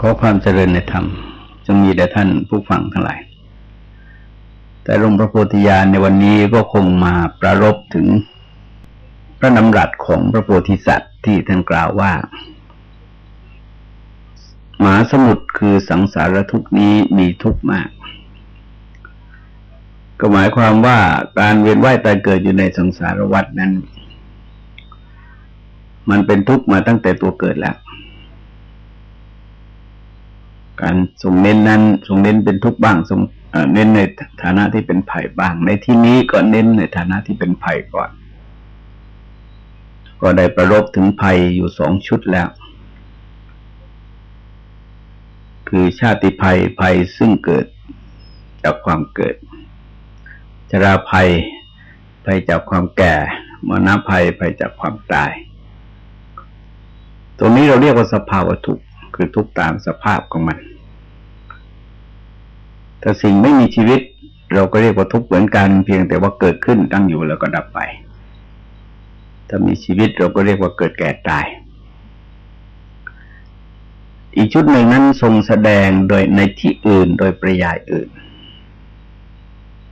ขอความเจริญในธรรมจงมีแด่ท่านผู้ฟังทั้งหลาย แต่หลวงพระโพธิญาณในวันนี้ก็คงมาประรบถึงพระนำรัสของพระโพธิสัตว์ที่ท่านกล่าวว่า หมาสมุทรคือสังสารทุกนี้มีทุกมาก ก็หมายความว่าการเวียนว่ายตายเกิดอยู่ในสังสารวัฏนั้น มันเป็นทุกข์มาตั้งแต่ตัวเกิดแล้ว การทรงเน้นนั้นทรงเน้นเป็นทุกบ้างทรงเน้นในฐานะที่เป็นไผ่บ้าง ในที่นี้ก็เน้นในฐานะที่เป็นไผ่ก่อน ก็ได้ประรบถึงภัยอยู่สองชุดแล้ว คือชาติภัยภัยซึ่งเกิดจากความเกิด ชราภัยภัยจากความแก่มรณะภัยภัยจากความตาย ตรงนี้เราเรียกว่าสภาวะทุกข์ คือทุกตามสภาพของมันถ้าสิ่งไม่มีชีวิต เราก็เรียกว่าทุกเหมือนกันเพียงแต่ว่าเกิดขึ้นตั้งอยู่แล้วก็ดับไป ถ้ามีชีวิตเราก็เรียกว่าเกิดแก่ตาย อีกชุดหนึ่งนั้นทรงแสดงโดยในที่อื่นโดยประยายอื่น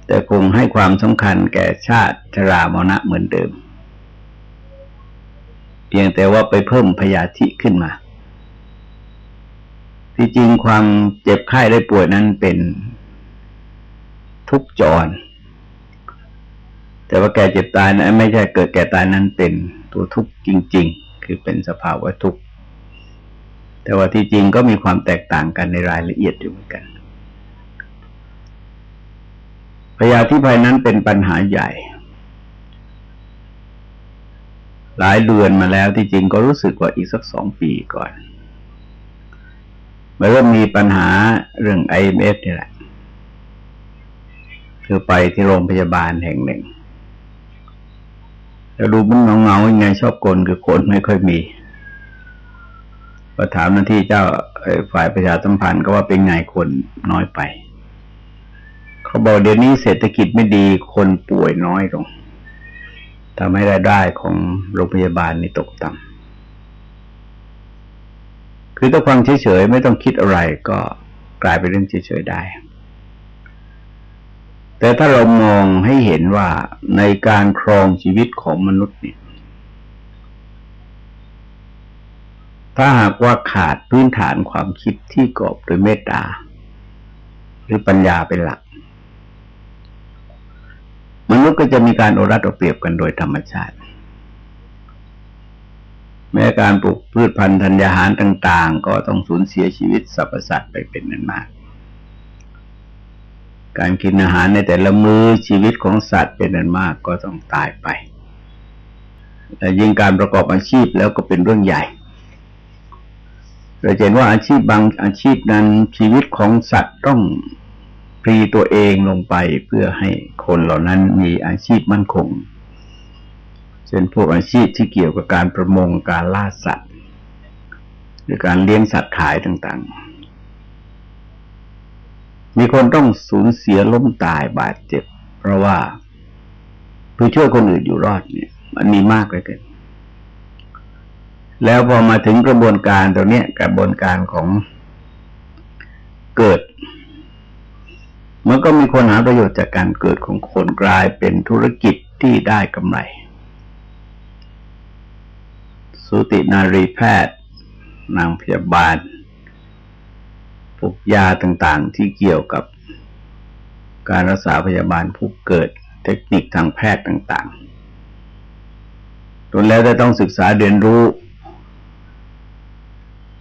แต่คงให้ความสำคัญแก่ชาติชรามรณะเหมือนเดิม เพียงแต่ว่าไปเพิ่มพยาธิขึ้นมา ที่จริงความเจ็บไข้ได้ป่วยนั้นเป็นทุกจร แต่ว่าแก่เจ็บตายนะไม่ใช่เกิดแก่ตายนั้นเป็นตัวทุกข์จริง ๆ คือเป็นสภาวะทุกข์ แต่ว่าที่จริงก็มีความแตกต่างกันในรายละเอียดอยู่เหมือนกันพยาธิภัยนั้นเป็นปัญหาใหญ่ หลายเดือนมาแล้วที่จริงก็รู้สึกว่าอีกสักสองปีก่อน มันเริ่มมีปัญหาเรื่องไอเอฟนี่แหละ คือไปที่โรงพยาบาลแห่งหนึ่งแล้วดูมันเงาๆยังไงชอบกลคือคนไม่ค่อยมีพอถามหน้าที่เจ้าฝ่ายประชาสัมพันธ์ก็ว่าเป็นไงคนน้อยไป เขาบอกเดี๋ยวนี้เศรษฐกิจไม่ดีคนป่วยน้อยลงทำให้รายได้ของโรงพยาบาลนี่ตกต่ำ คือถ้าฟังเฉยๆไม่ต้องคิดอะไรก็กลายเป็นเรื่องเฉยๆได้ แต่ถ้าเรามองให้เห็นว่าในการครองชีวิตของมนุษย์เนี่ย ถ้าหากว่าขาดพื้นฐานความคิดที่กอบโดยเมตตา หรือปัญญาเป็นหลัก มนุษย์ก็จะมีการโอรัดเอเปรียบกันโดยธรรมชาติ แม้การปลูกพืชพันธุ์ธัญญาหารต่าง ๆ ก็ต้องสูญเสียชีวิตสรรพสัตว์ไปเป็นนั้นมาก การกินอาหารในแต่ละมือ้อชีวิตของสัตว์เป็นนั้นมากก็ต้องตายไปแต่ยิ่งการประกอบอาชีพแล้วก็เป็นเรื่องใหญ่เราเห็นว่าอาชีพบางอาชีพนั้นชีวิตของสัตว์ต้องพรีตัวเองลงไปเพื่อให้คนเหล่านั้นมีอาชีพมั่นคง เช่นพวกอาชีพที่เกี่ยวกับการประมงการล่าสัตว์ หรือการเลี้ยงสัตว์ขายต่าง ๆ มีคนต้องสูญเสียล้มตายบาดเจ็บ เพราะว่าเพื่อช่วยคนอื่นอยู่รอดเนี่ย มันมีมากเลยเกินแล้วพอมาถึงกระบวนการตรงนี้กระบวนการของเกิด มันก็มีคนหาประโยชน์จากการเกิดของคนกลายเป็นธุรกิจที่ได้กำไร สูตินารีแพทย์ นางพยาบาลพวกยาต่างๆที่เกี่ยวกับการรักษาพยาบาลผู้เกิดเทคนิคทางแพทย์ต่างๆตนแล้วได้ต้องศึกษาเรียนรู้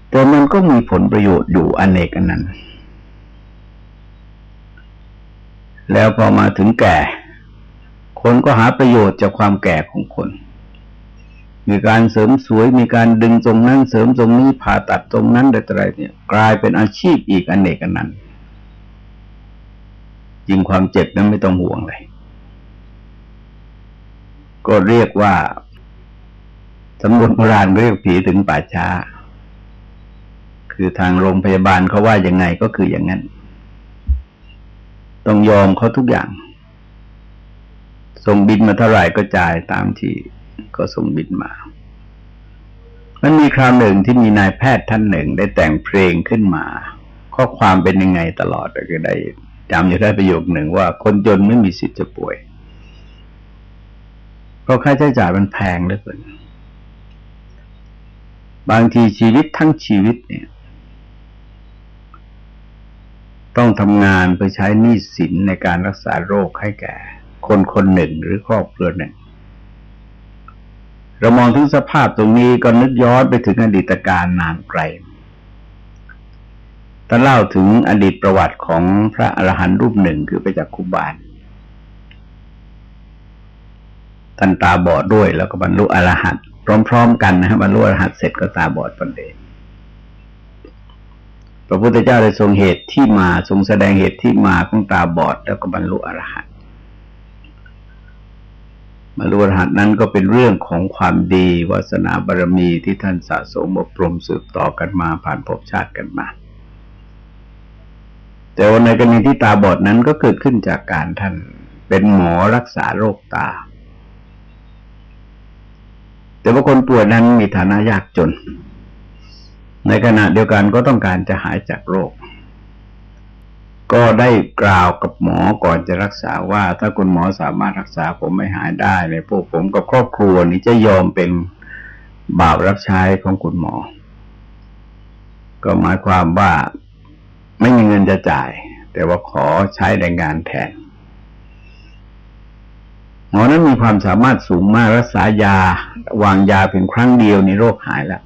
แต่มันก็มีผลประโยชน์อยู่อนเนกอันนั้น แล้วพอมาถึงแก่ คนก็หาประโยชน์จากความแก่ของคน มีการเสริมสวยมีการดึงตรงนั้นเสริมตรงนี้ผ่าตัดตรงนั้นอะไรเนี่ย กลายเป็นอาชีพอีกอนเอกอันนั้นยิงความเจ็บนั้นไม่ต้องห่วงเลย ก็เรียกว่าสำนวนโบราณเรียกผีถึงป่าช้า คือทางโรงพยาบาลเขาว่ายังไงก็คืออย่างนั้น ต้องยอมเขาทุกอย่าง ส่งบินมาเท่าไหร่ก็จ่ายตามที่ ก็ส่งบินมา มันมีคราวหนึ่งที่มีนายแพทย์ท่านหนึ่งได้แต่งเพลงขึ้นมา ข้อความเป็นยังไงตลอดก็ได้จำอยู่ได้ประโยคหนึ่งว่า คนจนไม่มีสิทธิ์จะป่วย เพราะค่าใช้จ่ายมันแพงเหลือเกินบางทีชีวิตทั้งชีวิตเนี่ย ต้องทำงานเพื่อใช้หนี้สินในการรักษาโรคให้แก่ คนคนหนึ่งหรือครอบครัวหนึ่ง เรามองถึงสภาพตรงนี้ก็นึกย้อนไปถึงอดีตการนานไกลท่านเล่าถึงอดีตประวัติของพระอรหันต์รูปหนึ่งคือไปจากคุบาลท่านตาบอดด้วยแล้วก็บรรลุอรหัตพร้อม ๆ กันนะฮะบรรลุอรหัตเสร็จก็ตาบอดปันเดพระพุทธเจ้าได้ทรงเหตุที่มาทรงแสดงเหตุที่มาของตาบอดแล้วก็บรรลุอรหัต บรรลุอรหันต์นั้นก็เป็นเรื่องของความดีวาสนาบารมีที่ท่านสะสมอบรมสืบต่อกันมาผ่านภพชาติกันมา แต่วันในกรณีที่ตาบอดนั้นก็เกิดขึ้นจากการท่านเป็นหมอรักษาโรคตา แต่ว่าคนป่วยนั้นมีฐานะยากจน ในขณะเดียวกันก็ต้องการจะหายจากโรค ก็ได้กล่าวกับหมอก่อนจะรักษาว่า ถ้าคุณหมอสามารถรักษาผมไม่หายได้ในพวกผมกับครอบครัวนี้จะยอมเป็นบ่าปรับใช้ของคุณหมอ ก็หมายความว่าไม่มีเงินจะจ่าย แต่ว่าขอใช้แรงงานแทนหมอนั้นมีความสามารถสูงมากรักษายา วางยาเพียงครั้งเดียวในโรคหายแล้ว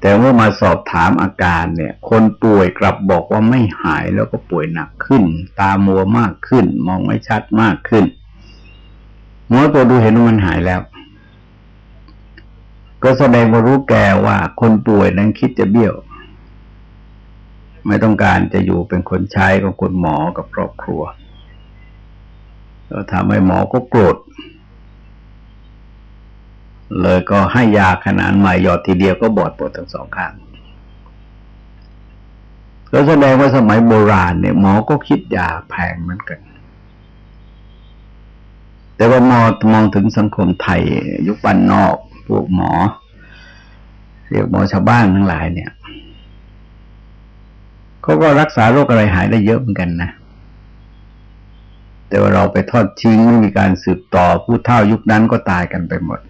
แต่เมื่อมาสอบถามอาการเนี่ย คนป่วยกลับบอกว่าไม่หายแล้วก็ป่วยหนักขึ้น ตามัวมากขึ้น มองไม่ชัดมากขึ้นหมอตัวดูเห็นว่ามันหายแล้ว ก็แสดงว่ารู้แกว่าคนป่วยนั้นคิดจะเบี้ยว ไม่ต้องการจะอยู่เป็นคนใช้ของคนหมอกับครอบครัวก็ทำให้หมอก็โกรธ เลยก็ให้ยาขนาดใหม่หยอดทีเดียวก็บอดปวดทั้งสองข้างก็แสดงว่าสมัยโบราณเนี่ยหมอก็คิดยาแพงเหมือนกัน แต่ว่ามองมองถึงสังคมไทย ยุคปันนอกพวกหมอ เรียกหมอชาวบ้านทั้งหลายเนี่ยเขาก็รักษาโรคอะไรหายได้เยอะเหมือนกันนะ แต่ว่าเราไปทอดทิ้งไม่มีการสืบต่อผู้เท่ายุคนั้นก็ตายกันไปหมด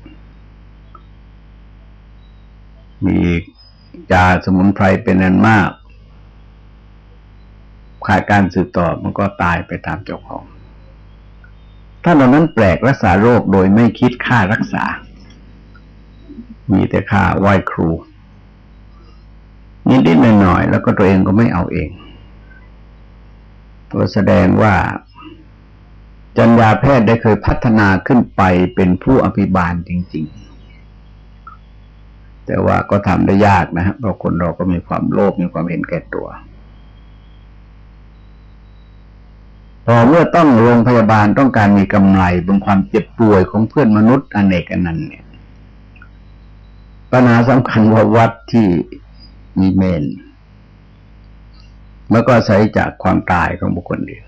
มียาสมุนไพรเป็นนันมาก ขาดการสืบต่อมันก็ตายไปตามเจ้าของ ถ้าเรานั้นแปลกรักษาโรคโดยไม่คิดค่ารักษา มีแต่ค่าไหว้ครู นิดๆหน่อยๆแล้วก็ตัวเองก็ไม่เอาเอง ตัวแสดงว่า จัญญาแพทย์ได้เคยพัฒนาขึ้นไปเป็นผู้อภิบาลจริง ๆ แต่ว่าก็ทำได้ยากนะครับเพราะคนเราก็มีความโลภมีความเห็นแก่ตัว พอเมื่อต้องโรงพยาบาลต้องการมีกำไรบนความเจ็บป่วยของเพื่อนมนุษย์อเนกนันเนี่ยปัญหาสำคัญว่าวัดที่มีเมนแล้วก็ใช้จากความตายของบุคคลเดียว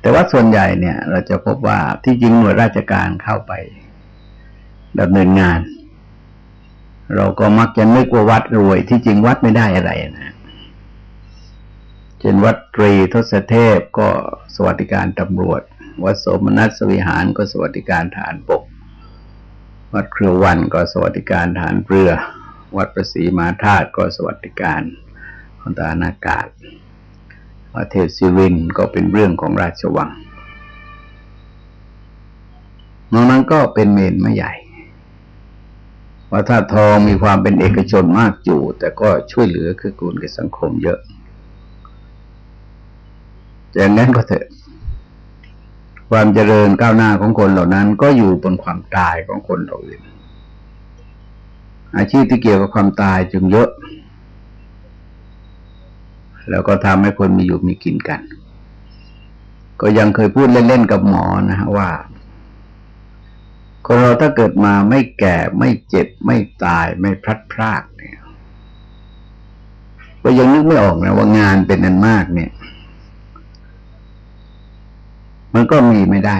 แต่ว่าส่วนใหญ่เนี่ย เราจะพบว่าที่จริงหน่วยราชการเข้าไปดำเนินงาน เราก็มักจะไม่กลัววัดรวย ที่จริงวัดไม่ได้อะไรนะเช่นวัดตรีทศเทพก็สวัสดิการตำรวจ วัดสมนัสสวิหารก็สวัสดิการฐานปก วัดเครือวันก็สวัสดิการฐานเรือ วัดประสีมาธาตุก็สวัสดิการของตานากาศประเทศซิรินก็เป็นเรื่องของราชวังนอกนั้นก็เป็นเมนไม่ใหญ่ วัดท่าทองมีความเป็นเอกชนมากอยู่ แต่ก็ช่วยเหลือคือกูลกับสังคมเยอะอย่างนั้นก็เถอะ ความเจริญก้าวหน้าของคนเหล่านั้น ก็อยู่บนความตายของคนเราเองอาชีพที่เกี่ยวกับความตายจึงเยอะ แล้วก็ทำให้คนมีอยู่มีกินกัน ก็ยังเคยพูดเล่นๆกับหมอนะฮะว่า คนเราถ้าเกิดมาไม่แก่ไม่เจ็บไม่ตายไม่พลัดพรากเนี่ยก็ยังนึกไม่ออกนะว่างานเป็นนันมากเนี่ย มันก็มีไม่ได้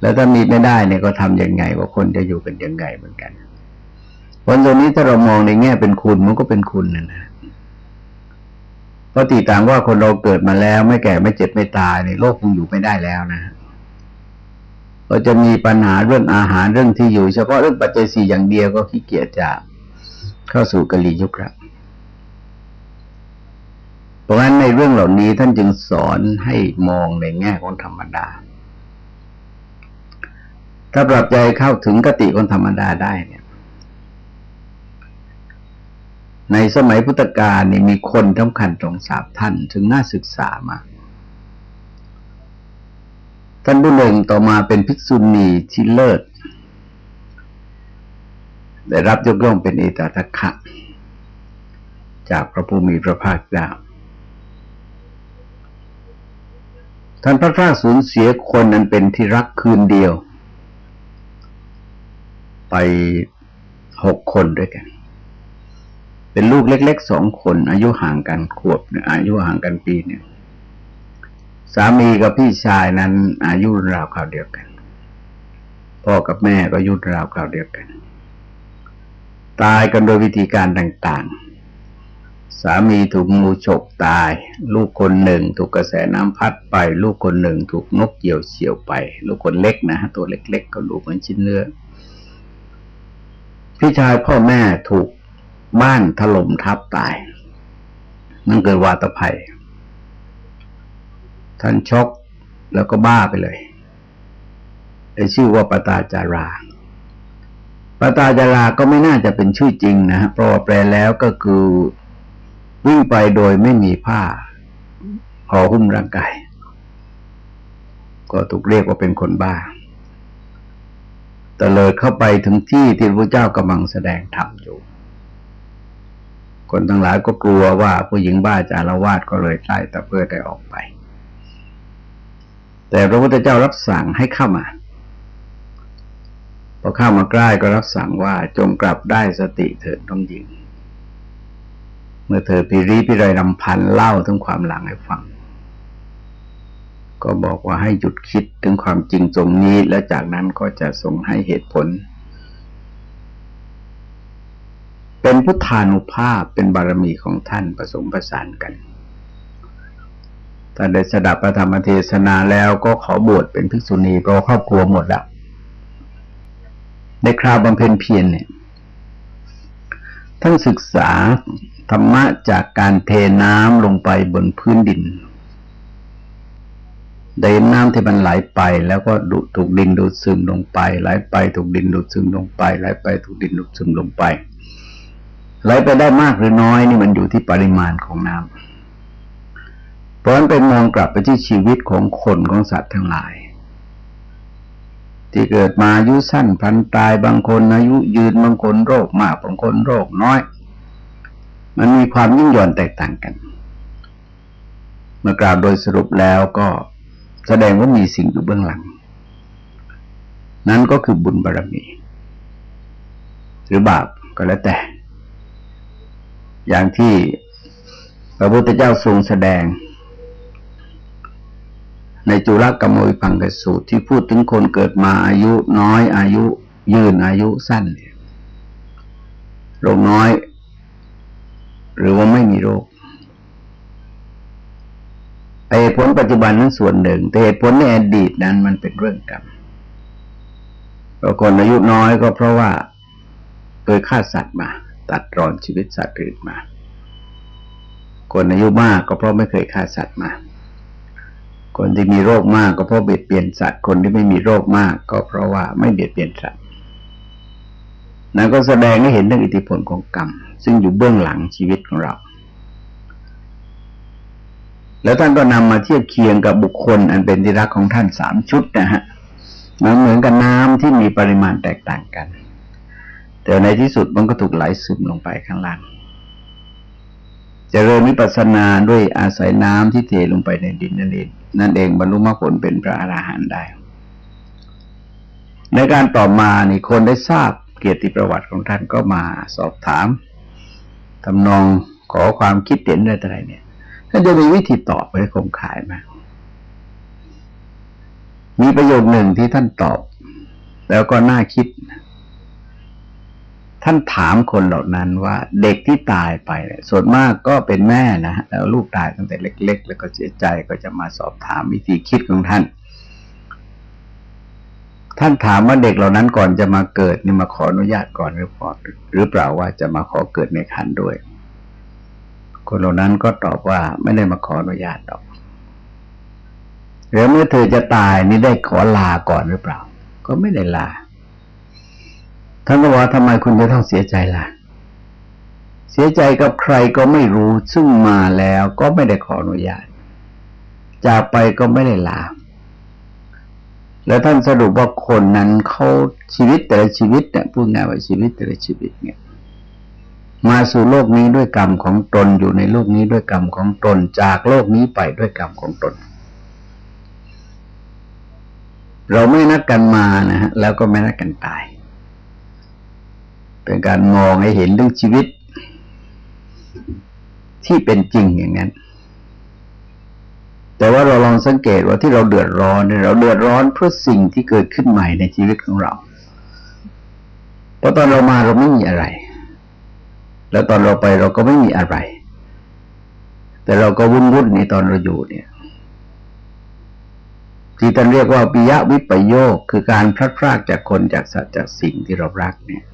แล้วถ้ามีไม่ได้เนี่ยก็ทำยังไง ว่าคนจะอยู่กันยังไงเหมือนกันผลตรงนี้ถ้าเรามองในแง่เป็นคุณมันก็เป็นคุณนะนะเพราะตีต่างว่าคนเราเกิดมาแล้ว ไม่แก่ไม่เจ็บไม่ตายในโลกคงอยู่ไม่ได้แล้วนะาจะมีปัญหาเรื่องอาหารเรื่องที่อยู่ เฉพาะเรื่องปัจจัยสี่อย่างเดียวก็ขี้เกียจจะเข้าสู่กะลียุคล้วเพราะฉะนั้นในเรื่องเหล่านี้ท่านจึงสอนให้มองในแง่ของธรรมดา ถ้าปรับใจเข้าถึงกติคนธรรมดาได้เนี่ย ในสมัยพุทธกาลนี่มีคนสำคัญตรงสามท่านถึงน่าศึกษามาก ท่านผู้หนึ่งต่อมาเป็นภิกษุณีที่เลิศได้รับยกย่องเป็นเอตทัคคะจากพระผู้มีพระภาคเจ้าท่านพระพราสูญเสียคนนั้นเป็นที่รักคืนเดียว ไปหกคนด้วยกัน เป็นลูกเล็กๆสองคน อายุห่างกันขวบเนี่ยอายุห่างกันปีเนี่ย สามีกับพี่ชายนั้น อายุราวคราวเดียวกัน พ่อกับแม่ก็อายุราวคราวเดียวกัน ตายกันโดยวิธีการต่างๆ สามีถูกงูฉกตาย ลูกคนหนึ่งถูกกระแสน้ำพัดไป ลูกคนหนึ่งถูกนกเหยี่ยวเฉียวไป ลูกคนเล็กนะฮะตัวเล็ก ๆ ก็ดูเหมือนชิ้นเนื้อพี่ชายพ่อแม่ถูกบ้านถล่มทับตาย นั่นเกิดวาตภัย ท่านช็อกแล้วก็บ้าไปเลยได้ชื่อว่าปตาจาราปตาจาราก็ไม่น่าจะเป็นชื่อจริงนะเพราะว่าแปลแล้วก็คือวิ่งไปโดยไม่มีผ้าห่อหุ้มร่างกาย ก็ถูกเรียกว่าเป็นคนบ้าแต่เลยเข้าไปถึงที่ที่พระเจ้ากำลังแสดงธรรมอยู่ คนทั้งหลายก็กลัวว่าผู้หญิงบ้าจะละวาดก็เลยใต้ตะเพื่อได้ออกไป แต่พระพุทธเจ้ารับสั่งให้เข้ามา พอเข้ามาใกล้ก็รับสั่งว่าจงกลับได้สติเถิดต้องยิง เมื่อเธอพิริพิไรนำพันเล่าถึงความหลังให้ฟัง ก็บอกว่าให้หยุดคิดถึงความจริงตรงนี้ และจากนั้นก็จะทรงให้เหตุผล เป็นพุทธานุภาพเป็นบารมีของท่านผสมประสานกัน ถ้าได้สดับพระธรรมเทศนาแล้วก็ขอบวชเป็นภิกษุณีเพราะครอบครัวหมดแล้วในคราวบำเพ็ญเพียรเนี่ยท่านศึกษาธรรมะจากการเทน้ำลงไปบนพื้นดินได้น้ำที่มันไหลไปแล้วก็ดูถูกดินดูดซึมลงไป ไหลไปถูกดินดูดซึมลงไป ไหลไปถูกดินดูดซึมลงไป ไหลไปได้มากหรือน้อยนี่มันอยู่ที่ปริมาณของน้ำ เพราะนั้นเป็นมองกลับไปที่ชีวิตของคนของสัตว์ทั้งหลาย ที่เกิดมาอายุสั้นพันตายบางคนอายุยืนบางคนโรคมากบางคนโรคน้อย มันมีความยิ่งหย่อนแตกต่างกัน เมื่อกล่าวโดยสรุปแล้วก็แสดงว่ามีสิ่งอยู่เบื้องหลัง นั้นก็คือบุญบารรมี หรือบาปก็แล้วแต่ อย่างที่พระพุทธเจ้าทรงแสดง ในจุลกรรมวิพังกสูตรที่พูดถึงคนเกิดมาอายุน้อยอายุยืนอายุสั้นเนี่ยโรคน้อย หรือว่าไม่มีโรคเหตุผลปัจจุบันนั้นส่วนหนึ่ง แต่เหตุผลในอดีตนั้นมันเป็นเรื่องกรรมเราคนอายุน้อยก็เพราะว่าเคยฆ่าสัตว์มา ตัดรอนชีวิตสัตว์อื่นมา คนอายุมากก็เพราะไม่เคยฆ่าสัตว์มา คนที่มีโรคมากก็เพราะเบียดเบียนสัตว์ คนที่ไม่มีโรคมากก็เพราะว่าไม่เบียดเบียนสัตว์นั่นก็แสดงให้เห็นเรื่องอิทธิพลของกรรม ซึ่งอยู่เบื้องหลังชีวิตของเรา แล้วท่านก็นำมาเทียบเคียงกับบุคคล อันเป็นที่รักของท่านสามชุดนะฮะมันเหมือนกับน้ำที่มีปริมาณแตกต่างกัน แต่ในที่สุดมันก็ถูกไหลซึมลงไปข้างล่าง จะเริ่มวิปัสสนาด้วยอาศัยน้ำที่เทลงไปในดินนั่นเองนั่นเองบรรลุมรรคผลเป็นพระอราหันต์ได้ ในการต่อมานี่คนได้ทราบเกียรติประวัติของท่านก็มาสอบถามทำนองขอความคิดเห็นอะไรเนี่ยท่านจะมีวิธีตอบไปคงขายมามีประโยคหนึ่งที่ท่านตอบ แล้วก็น่าคิด ท่านถามคนเหล่านั้นว่าเด็กที่ตายไปเนี่ยส่วนมากก็เป็นแม่นะแล้วลูกตายตั้งแต่เล็ก ๆ แล้วก็เสียใจก็จะมาสอบถามวิธีคิดของท่าน ท่านถามว่าเด็กเหล่านั้นก่อนจะมาเกิดนี่มาขออนุญาตก่อนหรือเปล่าหรือเปล่าว่าจะมาขอเกิดในขันด้วย คนเหล่านั้นก็ตอบว่าไม่ได้มาขออนุญาตหรอกหรือเมื่อเธอจะตายนี่ได้ขอลาก่อนหรือเปล่า ก็ไม่ได้ลา ท่านก็บอกทำไมคุณจะต้องเสียใจล่ะ เสียใจกับใครก็ไม่รู้ซึ่งมาแล้วก็ไม่ได้ขออนุญาต จากไปก็ไม่ได้ลา แล้วท่านสรุปว่าคนนั้นเขาชีวิตแต่ละชีวิตเนี่ยพูดง่ายว่าชีวิตแต่ละชีวิตเนี่ยมาสู่โลกนี้ด้วยกรรมของตนอยู่ในโลกนี้ด้วยกรรมของตน จากโลกนี้ไปด้วยกรรมของตน เราไม่นัดกันมานะฮะแล้วก็ไม่นัดกันตาย เป็นการมองให้เห็นเรื่องชีวิต ที่เป็นจริงอย่างนั้น แต่ว่าเราลองสังเกตว่าที่เราเดือดร้อนเราเดือดร้อนเพราะสิ่งที่เกิดขึ้นใหม่ในชีวิตของเราเพราะตอนเรามาเราไม่มีอะไร แล้วตอนเราไปเราก็ไม่มีอะไร แต่เราก็วุ่นวุ่นในตอนเราอยู่เนี่ย ที่ท่านเรียกว่าปิยวิปโยคคือการพลัดพรากจากคนจากสัตว์จากสิ่งที่เรารักเนี่ย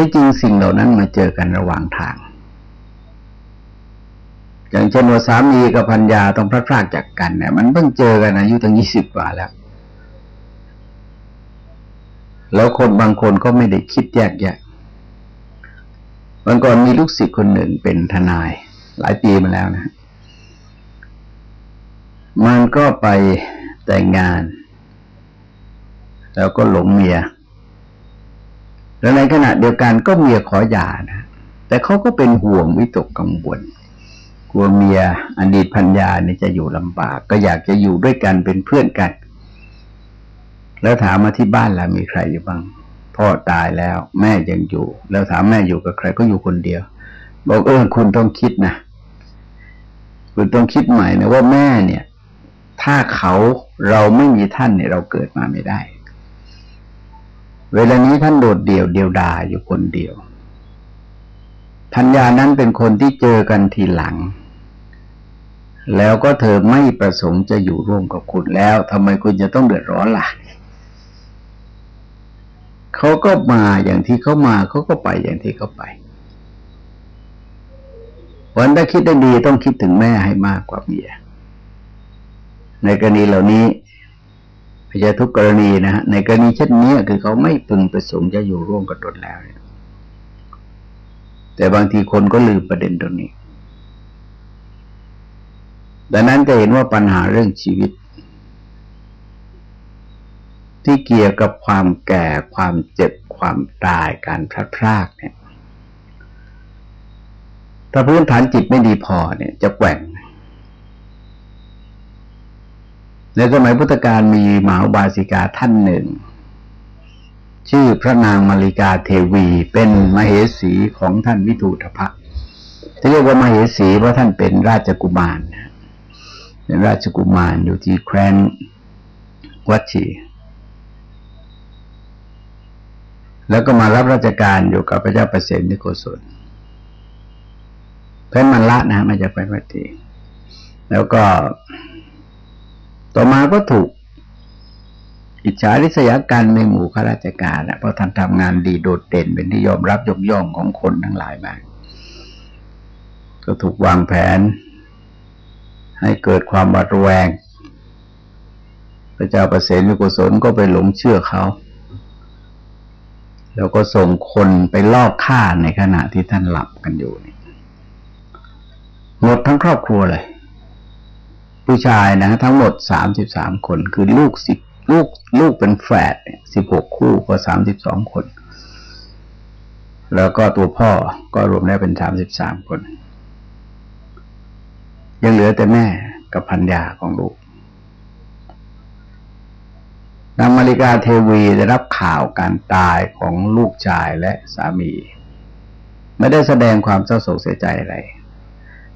ที่จริงสิ่งเหล่านั้นมาเจอกันระหว่างทาง อย่างเช่นว่าสามีกับพัญญาต้องพลัดพรากจากกันเนี่ยมันเพิ่งเจอกันอายุตั้งยี่สิบกว่าแล้ว แล้วคนบางคนก็ไม่ได้คิดแยกแยะวันก่อนมีลูกศิษย์คนหนึ่งเป็นทนาย หลายปีมาแล้วนะ มันก็ไปแต่งงาน แล้วก็หลงเมีย แล้วในขณะเดียวกันก็เมียขอหย่านะแต่เขาก็เป็นห่วงวิตกกังวลกลัวเมียอดีตพันยาเนี่ยจะอยู่ลำบาก ก็อยากจะอยู่ด้วยกันเป็นเพื่อนกัน แล้วถามมาที่บ้านล่ะมีใครอยู่บ้าง พ่อตายแล้ว แม่ยังอยู่ แล้วถามแม่อยู่กับใครก็อยู่คนเดียว บอกเออคุณต้องคิดนะคุณต้องคิดใหม่นะว่าแม่เนี่ย ถ้าเขาเราไม่มีท่านเนี่ยเราเกิดมาไม่ได้ เวลานี้ท่านโดดเดี่ยวเดียวดายอยู่คนเดียวพัญญานั้นเป็นคนที่เจอกันทีหลัง แล้วก็เธอไม่ประสงค์จะอยู่ร่วมกับคุณแล้วทำไมคุณจะต้องเดือดร้อนล่ะเขาก็มาอย่างที่เขามาเขาก็ไปอย่างที่เขาไปวันถ้าคิดได้ดีต้องคิดถึงแม่ให้มากกว่าเมียในกรณีเหล่านี้ ใช่ทุกกรณีนะฮะในกรณีเช่นนี้คือเขาไม่พึงประสงค์จะอยู่ร่วมกับตนแล้ว แต่บางทีคนก็ลืมประเด็นตรงนี้ ดังนั้นจะเห็นว่าปัญหาเรื่องชีวิต ที่เกี่ยวกับความแก่ความเจ็บความตายการพลาดพลาดเนี่ยถ้าพื้นฐานจิตไม่ดีพอเนี่ย จะแกว่ง ในสมัยพุทธกาลมีมหาบาสิกาท่านหนึ่ง ชื่อพระนางมาริกาเทวีเป็นมเหสีของท่านวิทูธพะที่เรียกว่ามเหสีเพราะท่านเป็นราชกุมารเป็นราชกุมารอยู่ที่แคว้นวัชีแล้วก็มารับราชการอยู่กับพระเจ้าประเสนนิโกศลเพื่อนมันละนะมาจากแคว้นวัชีแล้วก็ ต่อมาก็ถูก อิจฉาริษยาการในหมู่ข้าราชการนะเพราะท่านทำงานดีโดดเด่นเป็นที่ยอมรับยกย่องของคนทั้งหลายมากก็ถูกวางแผน ให้เกิดความบัดแวง พระเจ้าประเสริฐกุศลก็ไปหลงเชื่อเขา แล้วก็ส่งคนไปลอบฆ่าในขณะที่ท่านหลับกันอยู่หมดทั้งครอบครัวเลย ผู้ชายนะทั้งหมดสามสิบสามคน คือลูกสิบลูกลูกเป็นแฝดสิบหกคู่ก็สามสิบสองคน แล้วก็ตัวพ่อก็รวมแล้วเป็นสามสิบสามคน ยังเหลือแต่แม่กับพันยาของลูกนางมาริกาเทวีได้รับข่าวการตายของลูกชายและสามี ไม่ได้แสดงความเศร้าโศกเสียใจอะไร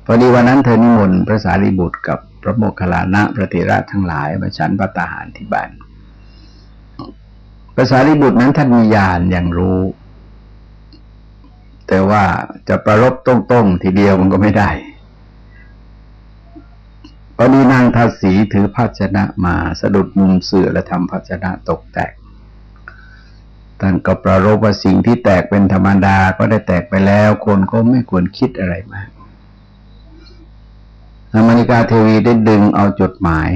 พอดีวันนั้นเธอนิมนต์พระสารีบุตรกับ พระโมคคัลลานะพระเถระทั้งหลายมาฉันพระตาหารที่บ้านภาษาลิบุตรนั้นท่านมีญาณอย่างรู้ แต่ว่าจะประรบต้งๆทีเดียวมันก็ไม่ได้พอดีนางทาสีถือภาชนะมาสะดุดมุมเสือและทำภาชนะตกแตกท่านก็ประรบว่าสิ่งที่แตกเป็นธรรมดาก็ได้แตกไปแล้ว คนก็ไม่ควรคิดอะไรมาก อเมริกาเทวีได้ดึงเอาจดหมาย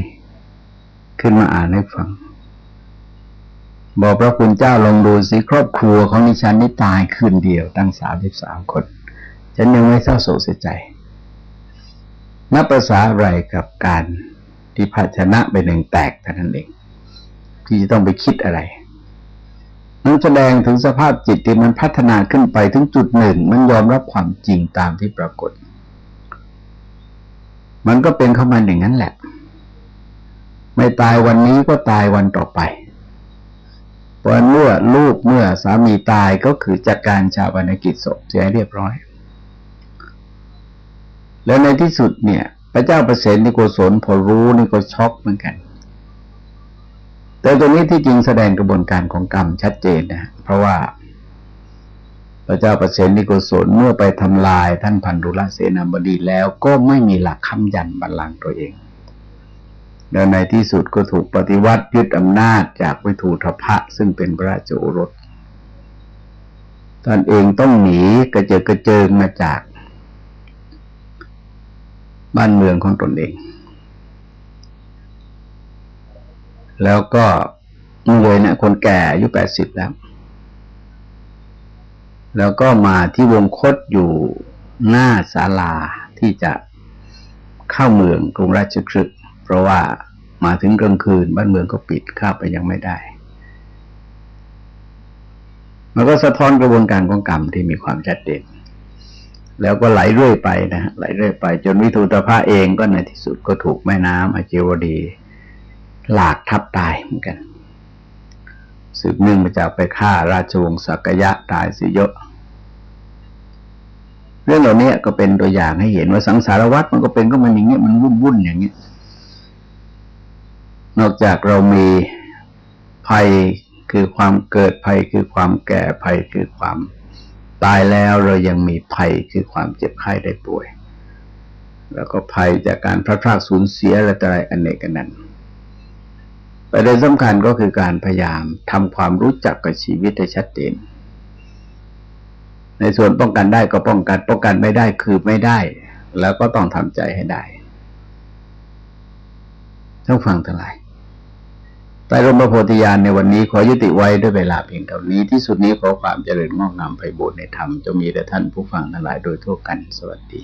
ขึ้นมาอ่านให้ฟัง บอกพระคุณเจ้าลงดูสิครอบครัวของนิชันนี่ตายคืนเดียว ตั้งสามสิบสามคน ฉันยังไม่เศร้าโศกเสียใจ นับภาษาอะไรกับการที่ภาชนะไปหนึ่งแตกแต่นั้นเอง ที่จะต้องไปคิดอะไรนั้นแสดงถึงสภาพจิตที่มันพัฒนาขึ้นไปถึงจุดหนึ่ง มันยอมรับความจริงตามที่ปรากฏ มันก็เป็นเข้ามาอย่างนั้นแหละ ไม่ตายวันนี้ก็ตายวันต่อไปวันเมื่อลูกเมื่อสามีตายก็คือจัดการชาปนกิจศพเสียเรียบร้อย แล้วในที่สุดเนี่ย พระเจ้าประเสริฐนิโกศลพอรู้นี่ก็ช็อกเหมือนกัน แต่ตรงนี้ที่จริงแสดงกระบวนการของกรรมชัดเจนนะเพราะว่า พระเจ้าประเสนิโกศลเมื่อไปทำลายท่านพันธุลเสนาบดีแล้วก็ไม่มีหลักคำยันบัลลังก์ตัวเองแล้วในที่สุดก็ถูกปฏิวัติยึดอำนาจจากวิทูธพะซึ่งเป็นพระราชโอรสท่านเองต้องหนีกระเจิดกระเจิงมาจาก บ้านเมืองของตนเอง แล้วก็เลยเนี่ยคนแก่อายุแปดสิบแล้ว แล้วก็มาที่วงคตอยู่หน้าศาลาที่จะเข้าเมืองกรุงราชคฤห์เพราะว่ามาถึงกลางคืนบ้านเมืองก็ปิดเข้าไปยังไม่ได้ มันก็สะท้อนกระบวนการของกรรมที่มีความชัดเจนแล้วก็ไหลเรื่อยไปนะไหลเรื่อยไป จนวิทูตภะเองก็ในที่สุดก็ถูกแม่น้ำอเจวดี หลากทับตายเหมือนกันสืบเนื่องมาจากไปฆ่าราชวงศ์สักยะตายสิเยอะ เรื่องเหล่านี้ก็เป็นตัวอย่างให้เห็นว่าสังสารวัฏมันก็เป็นก็มันอย่างเงี้ยมันวุ่นวุ่นอย่างเงี้ยนอกจากเรามีภัยคือความเกิดภัยคือความแก่ภัยคือความตายแล้วเรายังมีภัยคือความเจ็บไข้ได้ป่วย แล้วก็ภัยจากการพลาดพลาดสูญเสียอะไรออะไรอันเนกกันนั้นประเด็นสำคัญก็คือการพยายามทำความรู้จักกับชีวิตให้ชัดเจน ในส่วนป้องกันได้ก็ป้องกัน ป้องกันไม่ได้คือไม่ได้ แล้วก็ต้องทำใจให้ได้ต้องฟังทั้งหลายใต้ร่มพระโพธิญาณในวันนี้ขอยุติไว้ด้วยเวลาเพียงเท่านี้ที่สุดนี้ขอความเจริญงอกงามไปบูรณนธรรมจะมีแต่ท่านผู้ฟังทั้งหลายโดยทั่วกันสวัสดี